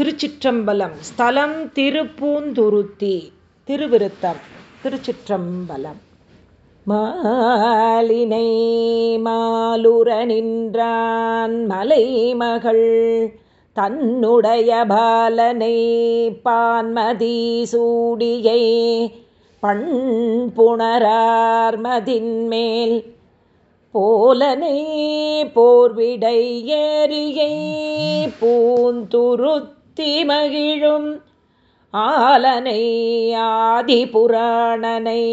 திருச்சிற்றம்பலம். ஸ்தலம் திருப்பூந்துருத்தி. திருவிருத்தம். திருச்சிற்றம்பலம். மாலினை மாலுர நின்றான் மலைமகள். தன்னுடைய பாலனை பான்மதி சூடியை பண்புணரார்மதின்மேல் போலனை போர்விடை ஏரியை பூந்துருத்தி மகிழும் ஆலனை ஆதிபுராணனை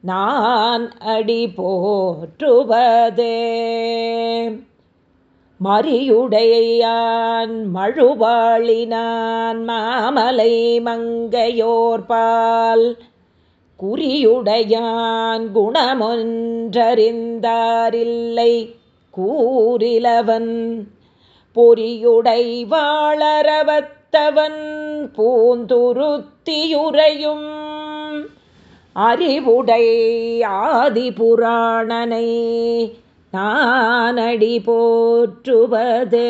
நான் அடி போற்றுவதே. மரியுடையான் மழுவாளினான் மாமலை மங்கையோர்பால் குறியுடையான் குணமொன்றறிந்தாரில்லை கூறிலவன். பொறியுடை வாழறவத்தவன் பூந்துருத்தியுரையும் அறிவுடை ஆதிபுராணனை நானடி போற்றுவதே.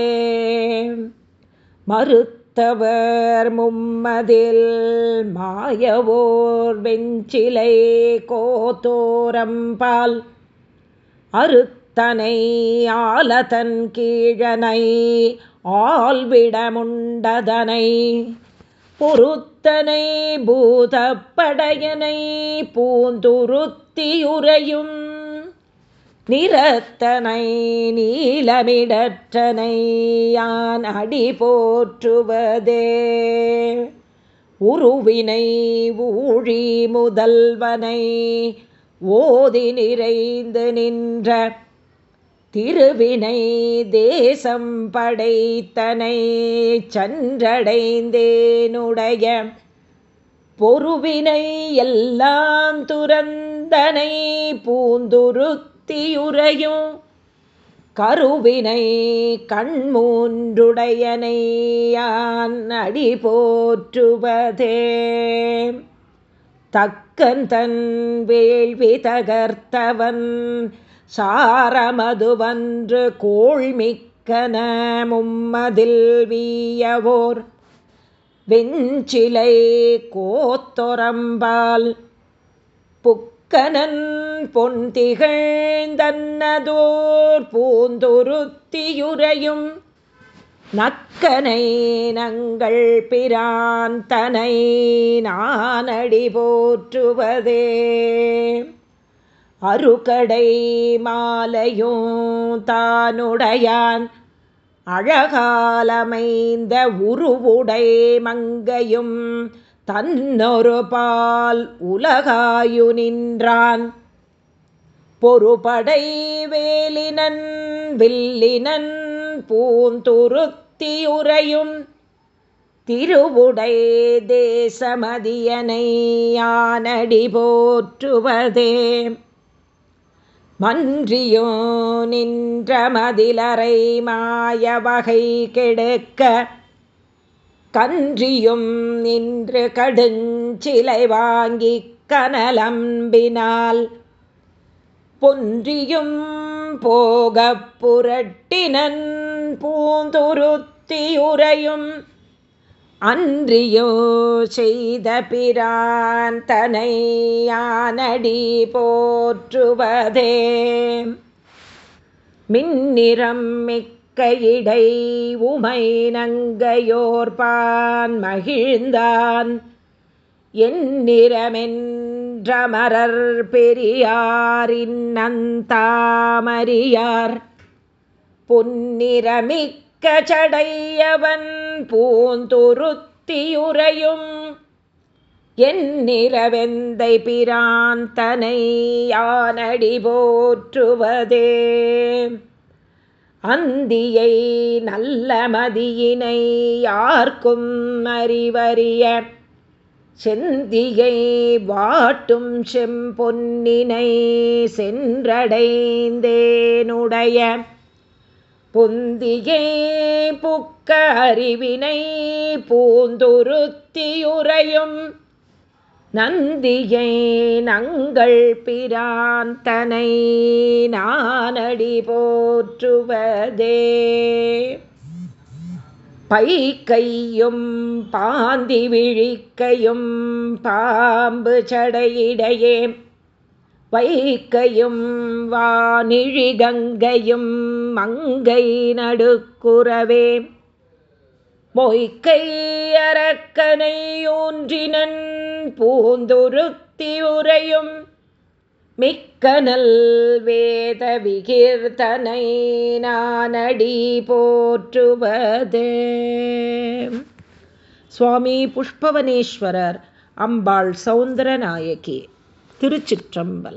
மறுத்தவர் மும்மதில் மாயவோர் வெஞ்சிலை கோதோரம்பால் கோத்தோரம்பால் தனை ஆலதன் கீழனை ஆள்விடமுண்டதனை பொருத்தனை பூதப்படையனை பூந்துருத்தியுரையும் நிறத்தனை நீலமிடற்றனை யான் அடி போற்றுவதே. உருவினை ஊழி முதல்வனை ஓதி நிறைந்து நின்ற திருவினை தேசம் படைத்தனை சன்றடைந்தேனுடைய பொருவினை எல்லாம் துறந்தனை பூந்துருத்தியுறையும் கருவினை கண்மூன்றுடையனை யான் அடி போற்றுவதே தக்கன் தன் வேள்வி தகர்த்தவன் சாரமதுவன்று கோள்மிக்கன மும்மதில் வீயவோர். வெஞ்சிலை கோத்தொரம்பால் புக்கனன் பொன் திகழ்ந்தன்னதோர் பூந்துருத்தியுரையும் நக்கனை நங்கள் பிரான் தனை நானடி போற்றுவதே. அருகடை மாலையும் தானுடையான். அழகாலமைந்த உருவுடை மங்கையும் தன்னொரு பால் உலகாயு நின்றான். பொறுபடை வேலினன் வில்லினன் பூந்துருத்தியுரையும் திருவுடை தேசமதியனை யானடி போற்றுவதே. மன்றியோ நின்ற மதிலறை மாயவகை கெடுக்க கன்றியும் நின்று கடுஞ்சிலை வாங்கி கனலம்பினால் பொன்றியும் போக புரட்டினன் பூந்துருத்தியுரையும் அன்றியோ செய்த பிரான் தனை போற்றுவதே. மின்னிறம் மிக்க இடை உமை நங்கையோர்பான் மகிழ்ந்தான். எந்நிறமென்றமரர் பெரியாரின் நந்தாமரியார். பொன்னிறமிக்க சடையவன் பூந்துருத்தியுரையும் எந்நிறவெந்தை பிரான் தனை யானடி போற்றுவதே. அந்தியை நல்ல மதியினை யார்க்கும் அறிவறிய செந்தியை வாட்டும் செம்பொன்னினை சென்றடைந்தேனுடைய பொந்தியை புக்க அறிவினை பூந்துருத்தியுரையும் நந்தியை நங்கள் பிராந்தனை நானடி போற்றுவதே. பைக்கையும் பாந்தி விழிக்கையும் பாம்பு சடையிடையே வைக்கையும் வானிழிகங்கையும் மங்கை நடுக்குறவே. மொய்க்கை அரக்கனை ஊன்றினன் பூந்துருத்தி மிக்கனல் வேத விகீர்த்தனை நானடி போற்றுவது. சுவாமி புஷ்பவனேஸ்வரர் அம்பாள் சௌந்தரநாயகி திருச்சிற்றம்பலம்.